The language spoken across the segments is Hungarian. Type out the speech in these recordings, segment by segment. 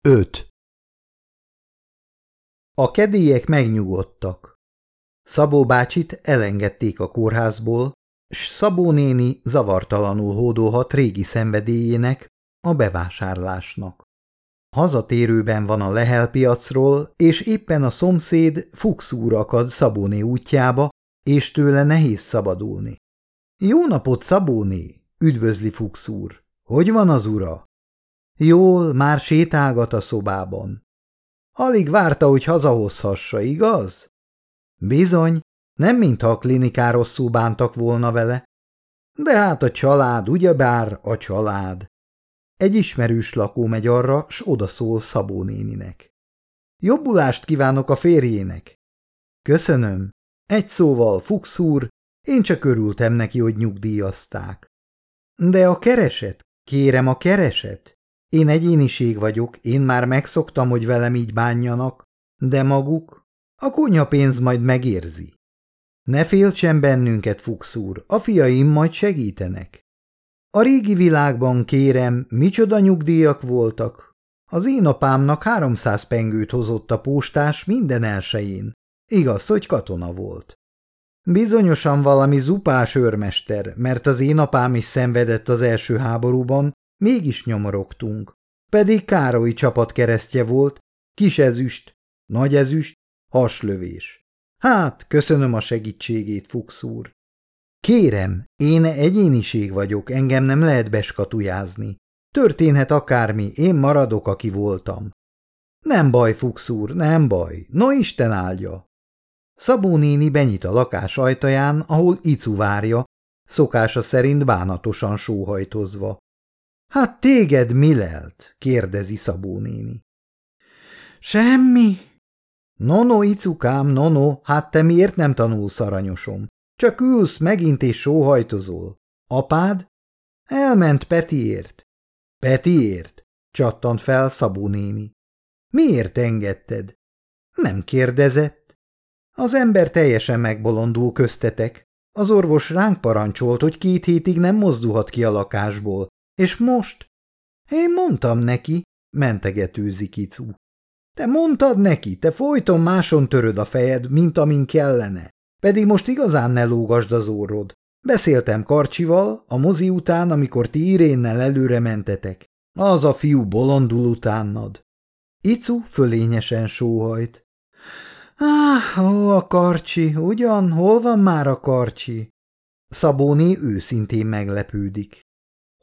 5. A kedélyek megnyugodtak. Szabó bácsit elengedték a kórházból, s Szabó néni zavartalanul hódolhat régi szenvedélyének, a bevásárlásnak. Hazatérőben van a lehelpiacról, és éppen a szomszéd Fuchs úr akad Szabóné útjába, és tőle nehéz szabadulni. – Jó napot, Szabóné! – üdvözli Fuchs úr. – Hogy van az ura? Jól, már sétálgat a szobában. Alig várta, hogy hazahozhassa, igaz? Bizony, nem mintha a kliniká rosszul bántak volna vele. De hát a család, ugyebár a család. Egy ismerős lakó megy arra, s odaszól Szabó néninek. Jobbulást kívánok a férjének. Köszönöm. Egy szóval, Fuchs én csak örültem neki, hogy nyugdíjazták. De a kereset? Kérem a kereset? Én egyéniség vagyok, én már megszoktam, hogy velem így bánjanak, de maguk? A kunyapénz majd megérzi. Ne féltsen bennünket, Fuchs úr, a fiaim majd segítenek. A régi világban, kérem, micsoda nyugdíjak voltak. Az én apámnak háromszáz pengőt hozott a postás minden elsején. Igaz, hogy katona volt. Bizonyosan valami zupás őrmester, mert az én apám is szenvedett az első háborúban, Mégis nyomorogtunk. Pedig Károly csapat keresztje volt, kis ezüst, nagy ezüst, haslövés. Hát, köszönöm a segítségét, Fuchs úr. Kérem, én egyéniség vagyok, engem nem lehet beskatujázni. Történhet akármi, én maradok, aki voltam. Nem baj, Fuchs úr, nem baj, no Isten áldja. Szabó néni benyit a lakás ajtaján, ahol Icu várja, szokása szerint bánatosan sóhajtozva. Hát téged mi lelt? kérdezi Szabó néni. Semmi. Nono, icukám, nono, hát te miért nem tanulsz aranyosom? Csak ülsz megint és sóhajtozol. Apád? Elment Petiért. Petiért? csattant fel Szabó néni. Miért engedted? Nem kérdezett. Az ember teljesen megbolondul köztetek. Az orvos ránk parancsolt, hogy két hétig nem mozdulhat ki a lakásból, és most? Én mondtam neki, mentegetőzik Icu. Te mondtad neki, te folyton máson töröd a fejed, mint amin kellene. Pedig most igazán ne lógasd az orrod. Beszéltem Karcsival, a mozi után, amikor ti Irénnel előre mentetek. Az a fiú bolondul utánad. Icu fölényesen sóhajt. Ah, ó, a karcsi, ugyan, hol van már a karcsi? Szabóni őszintén meglepődik.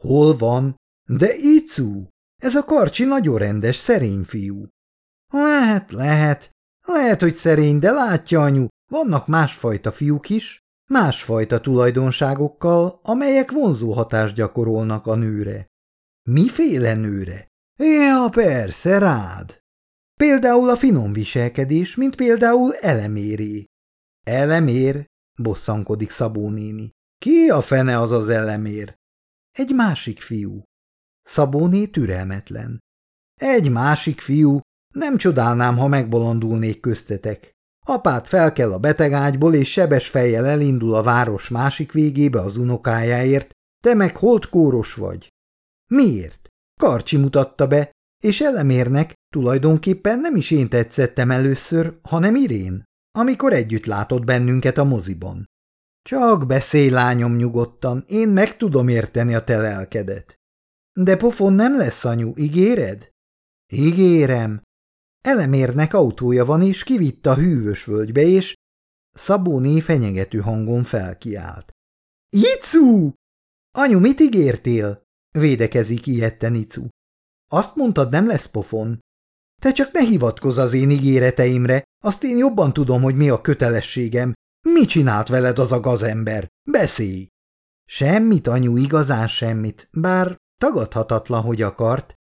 Hol van? De Icu! Ez a karcsi nagyon rendes, szerény fiú. Lehet, lehet. Lehet, hogy szerény, de látja, anyu, vannak másfajta fiúk is, másfajta tulajdonságokkal, amelyek vonzó hatást gyakorolnak a nőre. Miféle nőre? Ja, persze, rád. Például a finom viselkedés, mint például eleméré. Elemér? bosszankodik Szabó néni. Ki a fene az az elemér? Egy másik fiú. Szabóné türelmetlen. Egy másik fiú, nem csodálnám, ha megbolondulnék köztetek. Apát fel kell a betegágyból, és sebes fejjel elindul a város másik végébe az unokájáért, te meg holdkóros vagy. Miért? Karcsi mutatta be, és elemérnek tulajdonképpen nem is én tetszettem először, hanem Irén, amikor együtt látott bennünket a moziban. Csak beszélj, lányom, nyugodtan, én meg tudom érteni a te lelkedet. De pofon nem lesz, anyu, ígéred? Ígérem. Elemérnek autója van, és kivitt a hűvös völgybe, és Szabóné fenyegető hangon felkiált. Icu! Anyu, mit ígértél? Védekezik ilyetten Icu. Azt mondtad, nem lesz pofon. Te csak ne hivatkozz az én ígéreteimre, azt én jobban tudom, hogy mi a kötelességem, Mi csinált veled az a gazember? Beszélj! Semmit, anyu, igazán semmit, bár tagadhatatlan, hogy akart.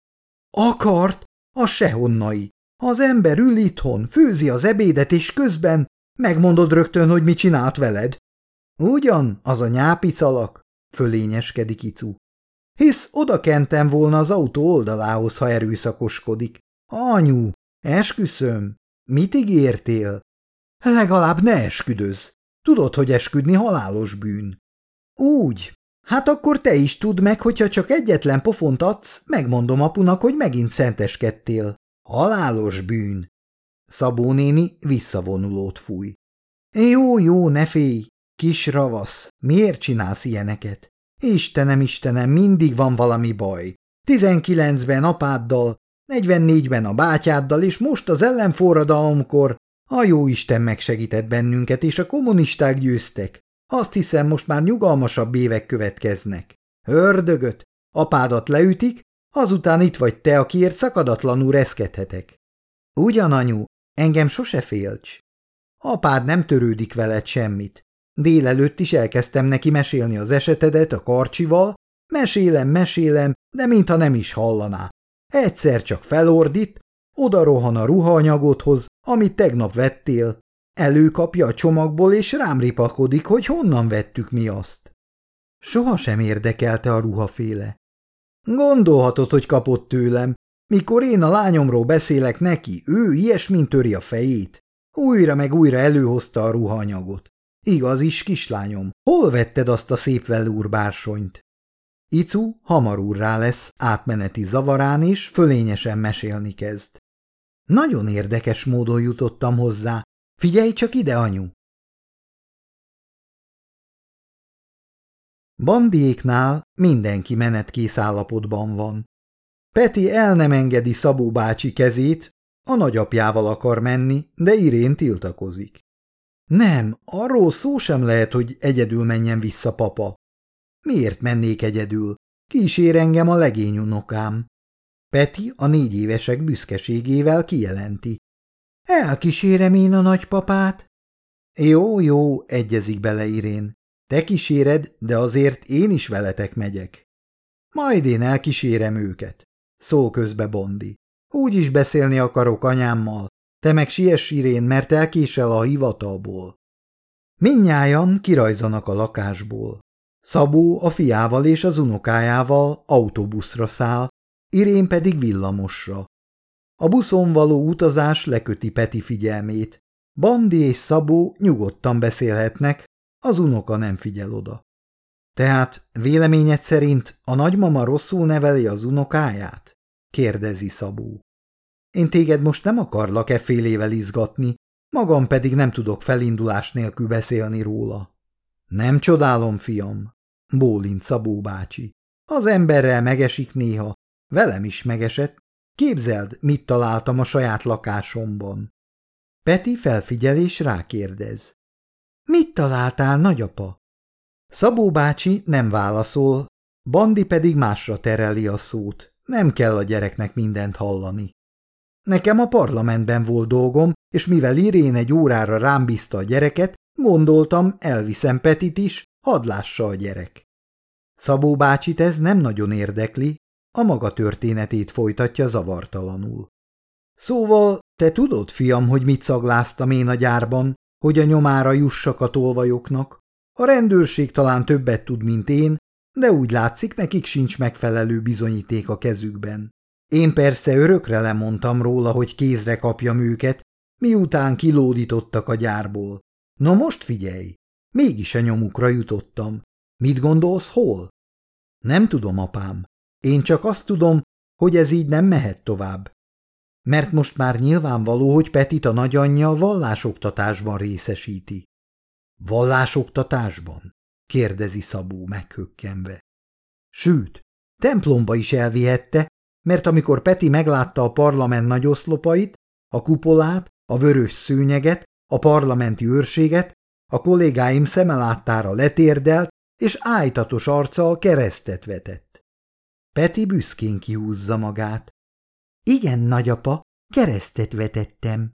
Akart? A sehonnai. Az ember ül itthon, főzi az ebédet, és közben megmondod rögtön, hogy mit csinált veled. Ugyan, az a nyápicalak, fölényeskedik Icu. Hisz oda kentem volna az autó oldalához, ha erőszakoskodik. Anyu, esküszöm, mit ígértél? Legalább ne esküdöz. Tudod, hogy esküdni halálos bűn. Úgy. Hát akkor te is tudd meg, hogyha csak egyetlen pofont adsz, megmondom apunak, hogy megint szenteskedtél. Halálos bűn. Szabó néni visszavonulót fúj. Jó, jó, ne félj, kis ravasz, miért csinálsz ilyeneket? Istenem, Istenem, mindig van valami baj. Tizenkilencben apáddal, negyvennégyben a bátyáddal, és most az ellenforradalomkor a jó Isten megsegített bennünket, és a kommunisták győztek. Azt hiszem, most már nyugalmasabb évek következnek. Ördögöt, apádat leütik, azután itt vagy te, akiért szakadatlanul reszkedhetek. Ugyan, anyu, engem sose félcs. Apád nem törődik veled semmit. Délelőtt is elkezdtem neki mesélni az esetedet a karcsival, mesélem, mesélem, de mintha nem is hallaná. Egyszer csak felordít, oda rohan a ruhaanyagodhoz, amit tegnap vettél, előkapja a csomagból, és rám ripakodik, hogy honnan vettük mi azt. Soha sem érdekelte a ruhaféle. Gondolhatod, hogy kapott tőlem. Mikor én a lányomról beszélek neki, ő ilyesmint töri a fejét. Újra meg újra előhozta a ruhaanyagot. Igaz is, kislányom, hol vetted azt a szép velúrbársonyt? Icu hamarúrrá lesz átmeneti zavarán, és fölényesen mesélni kezd. Nagyon érdekes módon jutottam hozzá. Figyelj csak ide, anyu! Bandiéknál mindenki menetkész állapotban van. Peti el nem engedi Szabó bácsi kezét, a nagyapjával akar menni, de Irén tiltakozik. Nem, arról szó sem lehet, hogy egyedül menjen vissza papa. Miért mennék egyedül? Kísér engem a legény unokám. Peti a négy évesek büszkeségével kijelenti. Elkísérem én a nagypapát? Jó, jó, egyezik bele Irén. Te kíséred, de azért én is veletek megyek. Majd én elkísérem őket, szól közbe Bondi. Úgy is beszélni akarok anyámmal, te meg siess Irén, mert elkésel a hivatalból. Minnyájan kirajzanak a lakásból. Szabó a fiával és az unokájával autóbuszra száll, Irén pedig villamosra. A buszon való utazás leköti Peti figyelmét. Bandi és Szabó nyugodtan beszélhetnek, az unoka nem figyel oda. Tehát véleményed szerint a nagymama rosszul neveli az unokáját? kérdezi Szabó. Én téged most nem akarlak e félével izgatni, magam pedig nem tudok felindulás nélkül beszélni róla. Nem csodálom, fiam, bólint Szabó bácsi. Az emberrel megesik néha, velem is megesett. Képzeld, mit találtam a saját lakásomban. Peti felfigyelés rákérdez. Mit találtál, nagyapa? Szabó bácsi nem válaszol, Bandi pedig másra tereli a szót. Nem kell a gyereknek mindent hallani. Nekem a parlamentben volt dolgom, és mivel Irén egy órára rám bízta a gyereket, gondoltam, elviszem Petit is, hadd lássa a gyerek. Szabó bácsit ez nem nagyon érdekli, a maga történetét folytatja zavartalanul. Szóval, te tudod, fiam, hogy mit szagláztam én a gyárban, hogy a nyomára jussak a tolvajoknak? A rendőrség talán többet tud, mint én, de úgy látszik, nekik sincs megfelelő bizonyíték a kezükben. Én persze örökre lemondtam róla, hogy kézre kapjam őket, miután kilódítottak a gyárból. Na most figyelj, mégis a nyomukra jutottam. Mit gondolsz, hol? Nem tudom, apám. Én csak azt tudom, hogy ez így nem mehet tovább. Mert most már nyilvánvaló, hogy Petit a nagyanyja vallásoktatásban részesíti. Vallásoktatásban? kérdezi Szabó meghökkenve. Sőt, templomba is elvihette, mert amikor Peti meglátta a parlament nagy oszlopait, a kupolát, a vörös szőnyeget, a parlamenti őrséget, a kollégáim szemeláttára letérdelt, és ájtatos arccal keresztet vetett. Peti büszkén kihúzza magát. Igen, nagyapa, keresztet vetettem.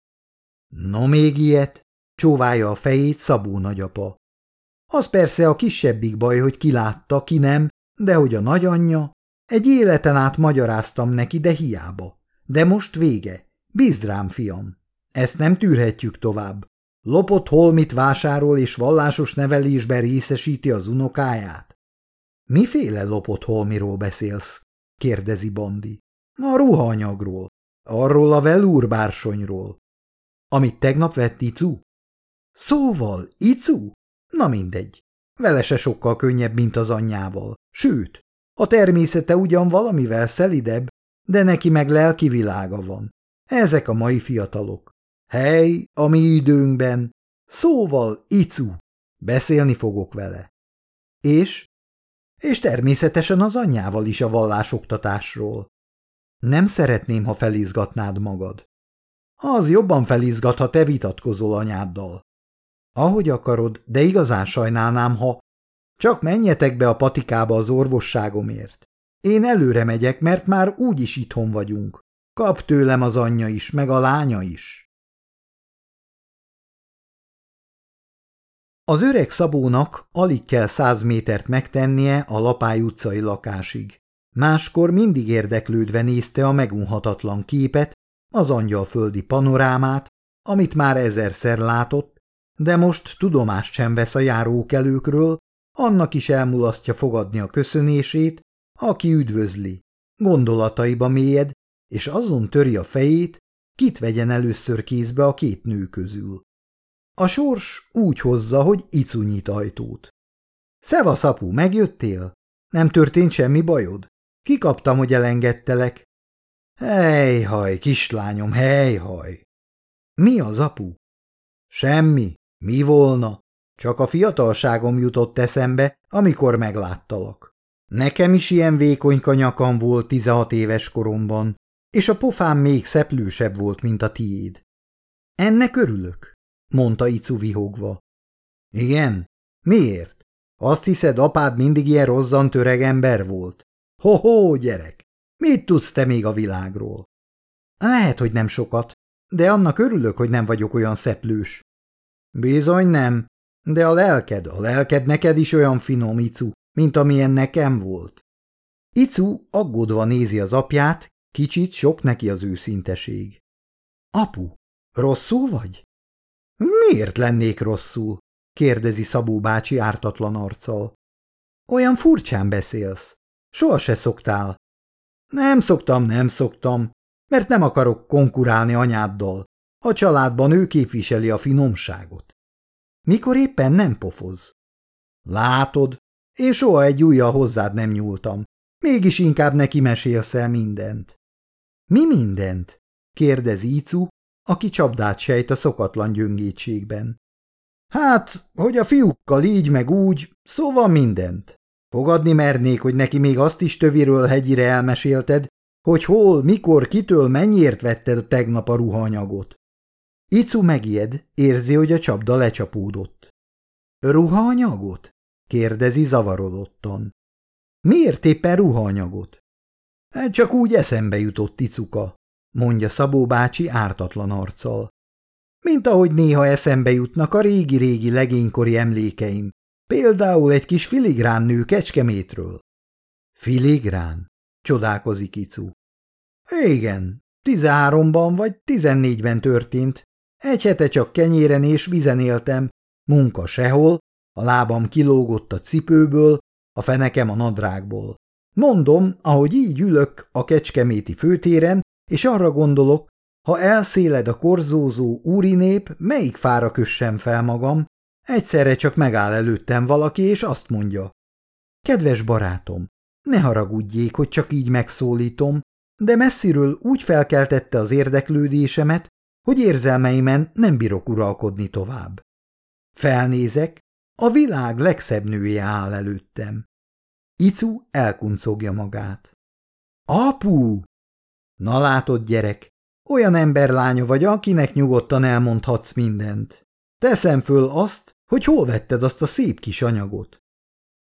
No még ilyet, csóválja a fejét Szabó nagyapa. Az persze a kisebbik baj, hogy ki látta, ki nem, de hogy a nagyanyja, egy életen át magyaráztam neki, de hiába. De most vége. Bízd rám, fiam. Ezt nem tűrhetjük tovább. Lopott holmit vásárol és vallásos nevelésben részesíti az unokáját. Miféle lopott holmiról beszélsz? kérdezi Bondi. A ruhaanyagról. Arról a velúrbársonyról. Amit tegnap vett Icu? Szóval, Icu? Na mindegy. Vele se sokkal könnyebb, mint az anyjával. Sőt, a természete ugyan valamivel szelidebb, de neki meg lelki világa van. Ezek a mai fiatalok. Hely, a mi időnkben. Szóval, Icu, beszélni fogok vele. És? És természetesen az anyjával is a vallásoktatásról. Nem szeretném, ha felizgatnád magad. Az jobban felizgat, ha te vitatkozol anyáddal. Ahogy akarod, de igazán sajnálnám, ha... Csak menjetek be a patikába az orvosságomért. Én előre megyek, mert már úgy is itthon vagyunk. Kap tőlem az anyja is, meg a lánya is. Az öreg Szabónak alig kell száz métert megtennie a Lapály utcai lakásig. Máskor mindig érdeklődve nézte a megunhatatlan képet, az angyalföldi panorámát, amit már ezerszer látott, de most tudomást sem vesz a járókelőkről, annak is elmulasztja fogadni a köszönését, aki üdvözli. Gondolataiba mélyed, és azon töri a fejét, kit vegyen először kézbe a két nő közül. A sors úgy hozza, hogy icu nyit ajtót. – Szevasz, apu, megjöttél? Nem történt semmi bajod? Kikaptam, hogy elengedtelek. – Hejhaj, kislányom, hejhaj! – Mi az, apu? – Semmi. Mi volna? Csak a fiatalságom jutott eszembe, amikor megláttalak. Nekem is ilyen vékonyka nyakam volt 16 éves koromban, és a pofám még szeplősebb volt, mint a tiéd. Ennek örülök, mondta Icu vihogva. Igen? Miért? Azt hiszed, apád mindig ilyen rozzant öreg ember volt? Ho-ho, gyerek! Mit tudsz te még a világról? Lehet, hogy nem sokat, de annak örülök, hogy nem vagyok olyan szeplős. Bizony nem, de a lelked, a lelked neked is olyan finom, Icu, mint amilyen nekem volt. Icu aggódva nézi az apját, kicsit sok neki az őszinteség. Apu, rosszul vagy? Miért lennék rosszul? kérdezi Szabó bácsi ártatlan arccal. Olyan furcsán beszélsz. Soha se szoktál. Nem szoktam, nem szoktam, mert nem akarok konkurálni anyáddal. A családban ő képviseli a finomságot. Mikor éppen nem pofoz. Látod, én soha egy ujjal hozzád nem nyúltam. Mégis inkább neki mesélsz el mindent. Mi mindent? kérdez Ícu, aki csapdát sejt a szokatlan gyöngétségben. Hát, hogy a fiúkkal így meg úgy, szóval mindent. Fogadni mernék, hogy neki még azt is töviről hegyire elmesélted, hogy hol, mikor, kitől mennyiért vetted tegnap a ruhaanyagot. Icu megijed, érzi, hogy a csapda lecsapódott. Ruhaanyagot? kérdezi zavarodottan. Miért éppen ruhaanyagot? Hát csak úgy eszembe jutott Icuka, mondja Szabó bácsi ártatlan arccal. Mint ahogy néha eszembe jutnak a régi-régi legénykori emlékeim, például egy kis filigrán nő Kecskemétről. Filigrán? csodálkozik Icu. Igen, tizenháromban vagy tizennégyben történt, egy hete csak kenyéren és vizen éltem, munka sehol, a lábam kilógott a cipőből, a fenekem a nadrágból. Mondom, ahogy így ülök a kecskeméti főtéren, és arra gondolok, ha elszéled a korzózó úrinép, melyik fára kössem fel magam, egyszerre csak megáll előttem valaki, és azt mondja. Kedves barátom, ne haragudjék, hogy csak így megszólítom, de messziről úgy felkeltette az érdeklődésemet, hogy érzelmeimen nem bírok uralkodni tovább. Felnézek, a világ legszebb nője áll előttem. Icu elkuncogja magát. Apu! Na látod, gyerek, olyan emberlánya vagy, akinek nyugodtan elmondhatsz mindent. Teszem föl azt, hogy hol vetted azt a szép kis anyagot.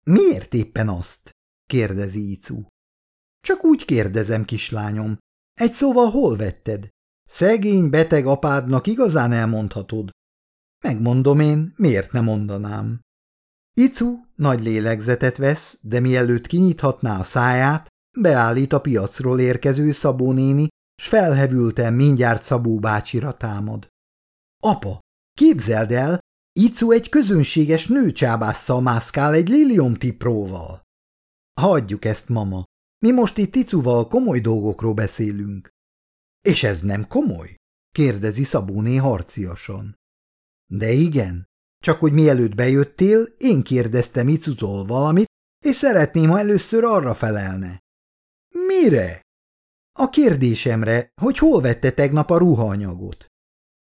Miért éppen azt? kérdezi Icu. Csak úgy kérdezem, kislányom. Egy szóval hol vetted? Szegény, beteg apádnak igazán elmondhatod. Megmondom én, miért ne mondanám. Icu nagy lélegzetet vesz, de mielőtt kinyithatná a száját, beállít a piacról érkező Szabó néni, s felhevülten mindjárt Szabó bácsira támad. Apa, képzeld el, Icu egy közönséges nőcsábásszal mászkál egy liliomtipróval. Hagyjuk ezt, mama. Mi most itt Icuval komoly dolgokról beszélünk. És ez nem komoly? kérdezi Szabóné harciasan. De igen, csak hogy mielőtt bejöttél, én kérdeztem Icutól valamit, és szeretném, ha először arra felelne. Mire? A kérdésemre, hogy hol vette tegnap a ruhaanyagot.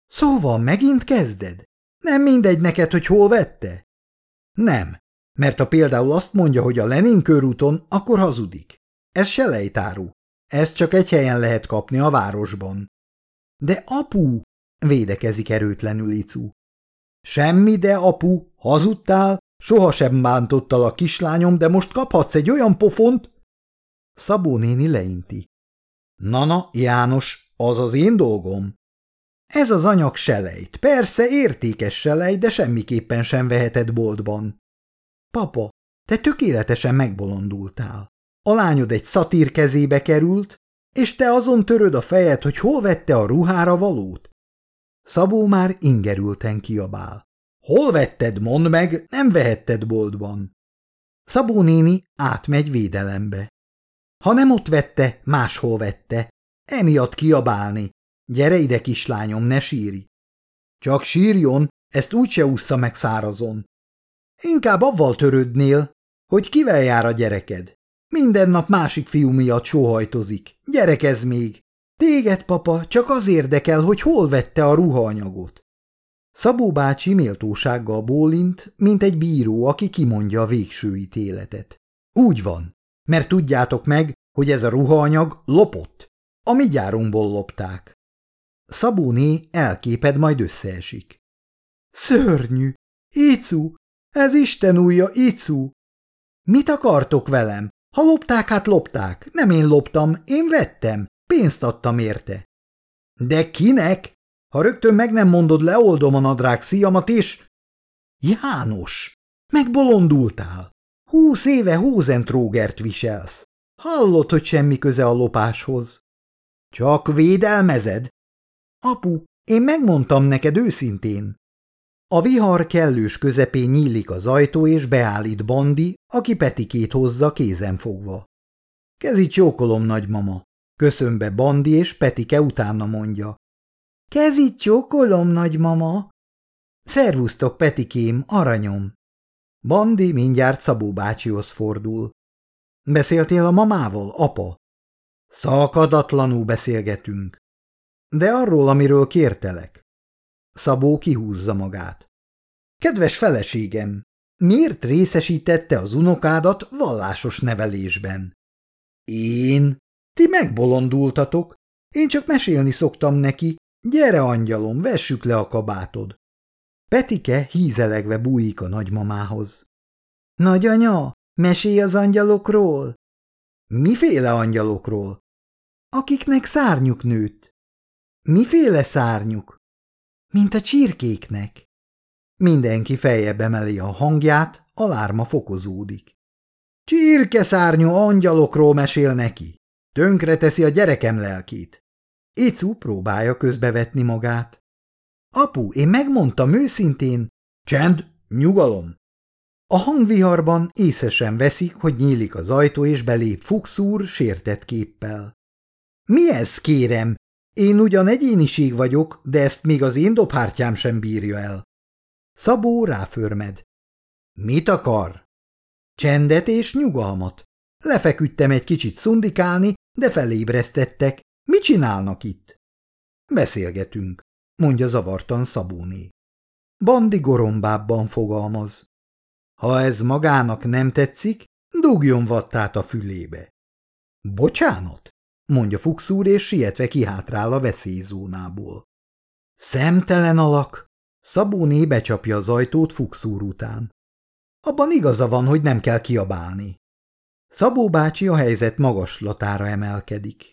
Szóval megint kezded? Nem mindegy neked, hogy hol vette? Nem, mert ha például azt mondja, hogy a Lenin körúton, akkor hazudik. Ez selejtáru. Ezt csak egy helyen lehet kapni a városban. De apu, védekezik erőtlenül Icu. Semmi, de apu, hazudtál, sohasem bántottál a kislányom, de most kaphatsz egy olyan pofont? Szabó néni leinti. Nana, János, az az én dolgom. Ez az anyag selejt. Persze értékes selejt, de semmiképpen sem veheted boltban. Papa, te tökéletesen megbolondultál. A lányod egy szatír kezébe került, és te azon töröd a fejed, hogy hol vette a ruhára valót? Szabó már ingerülten kiabál. Hol vetted, mondd meg, nem vehetted boltban. Szabó néni átmegy védelembe. Ha nem ott vette, máshol vette. Emiatt kiabálni. Gyere ide, kislányom, ne sírj. Csak sírjon, ezt úgyse ússza meg szárazon. Inkább avval törődnél, hogy kivel jár a gyereked. Minden nap másik fiú miatt sóhajtozik. Gyerekez még. Téged, papa, csak az érdekel, hogy hol vette a ruhaanyagot. Szabó bácsi méltósággal bólint, mint egy bíró, aki kimondja a végső ítéletet. Úgy van, mert tudjátok meg, hogy ez a ruhaanyag lopott. A mi gyárunkból lopták. Szabóné elképed, majd összeesik. Szörnyű! Icu! Ez Isten újja, Icu! Mit akartok velem? Ha lopták, hát lopták. Nem én loptam, én vettem. Pénzt adtam érte. De kinek? Ha rögtön meg nem mondod, leoldom a nadrág szíjamat, és... János, megbolondultál. Húsz éve hózentrógert viselsz. Hallod, hogy semmi köze a lopáshoz. Csak védelmezed? Apu, én megmondtam neked őszintén. A vihar kellős közepén nyílik az ajtó, és beállít Bandi, aki Petikét hozza kézen fogva. Kezi csókolom, nagymama. Köszön be Bandi, és Petike utána mondja. Kezi csókolom, nagymama. Szervusztok, Petikém, aranyom. Bandi mindjárt Szabó bácsihoz fordul. Beszéltél a mamával, apa? Szakadatlanul beszélgetünk. De arról, amiről kértelek. Szabó kihúzza magát. Kedves feleségem, miért részesítette az unokádat vallásos nevelésben? Én? Ti megbolondultatok. Én csak mesélni szoktam neki. Gyere, angyalom, vessük le a kabátod. Petike hízelegve bújik a nagymamához. Nagyanya, mesélj az angyalokról. Miféle angyalokról? Akiknek szárnyuk nőtt. Miféle szárnyuk? Mint a csirkéknek. Mindenki feljebb emeli a hangját, a lárma fokozódik. Csirkeszárnyú angyalokról mesél neki. Tönkre teszi a gyerekem lelkét. Icu próbálja közbevetni magát. Apu, én megmondtam őszintén. Csend, nyugalom. A hangviharban észesen veszik, hogy nyílik az ajtó, és belép Fuxúr sértett képpel. Mi ez, kérem? Én ugyan egyéniség vagyok, de ezt még az én dobhártyám sem bírja el. Szabó ráförmed. Mit akar? Csendet és nyugalmat. Lefeküdtem egy kicsit szundikálni, de felébresztettek. Mit csinálnak itt? Beszélgetünk, mondja zavartan Szabóné. Bandi gorombábban fogalmaz. Ha ez magának nem tetszik, dugjon vattát a fülébe. Bocsánat, mondja Fuxúr, és sietve kihátrál a veszélyzónából. Szemtelen alak! Szabóné becsapja az ajtót Fuxúr után. Abban igaza van, hogy nem kell kiabálni. Szabó bácsi a helyzet magaslatára emelkedik.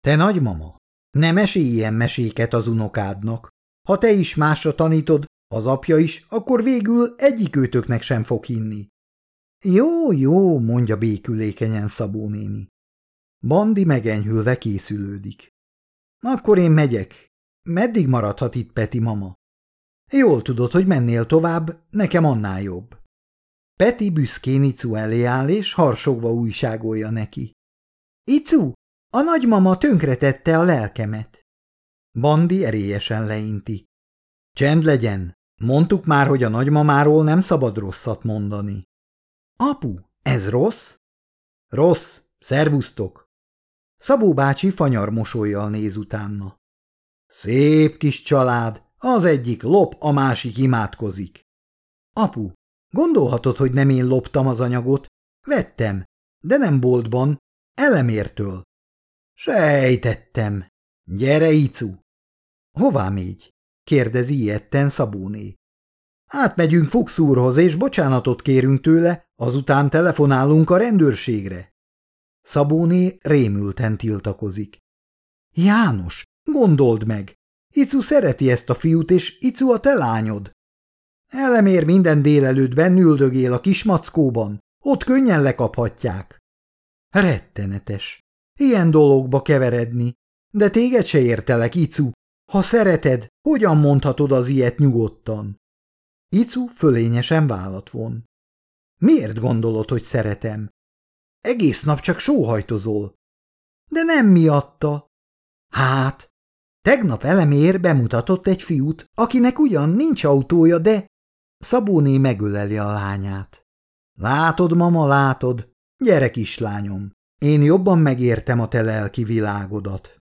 Te nagymama, ne mesélj ilyen meséket az unokádnak. Ha te is másra tanítod, az apja is, akkor végül egyikőtöknek sem fog hinni. Jó, jó, mondja békülékenyen Szabó néni. Bandi megenyhülve készülődik. Akkor én megyek. Meddig maradhat itt Peti mama? Jól tudod, hogy mennél tovább, nekem annál jobb. Peti büszkén Icu elé áll, és harsogva újságolja neki. Icu, a nagymama tönkretette a lelkemet. Bandi erélyesen leinti. Csend legyen, mondtuk már, hogy a nagymamáról nem szabad rosszat mondani. Apu, ez rossz? Rossz, szervusztok. Szabó bácsi fanyar mosolyjal néz utána. Szép kis család, az egyik lop, a másik imádkozik. Apu, gondolhatod, hogy nem én loptam az anyagot? Vettem, de nem boltban, elemértől. Sejtettem. Gyere, Icu! Hová mégy? kérdezi ilyetten Szabóné. Átmegyünk Fuchs úrhoz, és bocsánatot kérünk tőle, azután telefonálunk a rendőrségre. Szabóné rémülten tiltakozik. János, gondold meg! Icu szereti ezt a fiút, és Icu a te lányod. Elemér minden délelőtt üldögél a kismackóban, ott könnyen lekaphatják. Rettenetes. Ilyen dologba keveredni. De téged se értelek, Icu. Ha szereted, hogyan mondhatod az ilyet nyugodtan? Icu fölényesen vállat von. Miért gondolod, hogy szeretem? Egész nap csak sóhajtozol. De nem miatta. Hát, tegnap elemér bemutatott egy fiút, akinek ugyan nincs autója, de... Szabóné megöleli a lányát. Látod, mama, látod? Gyere, kislányom, én jobban megértem a te lelki világodat.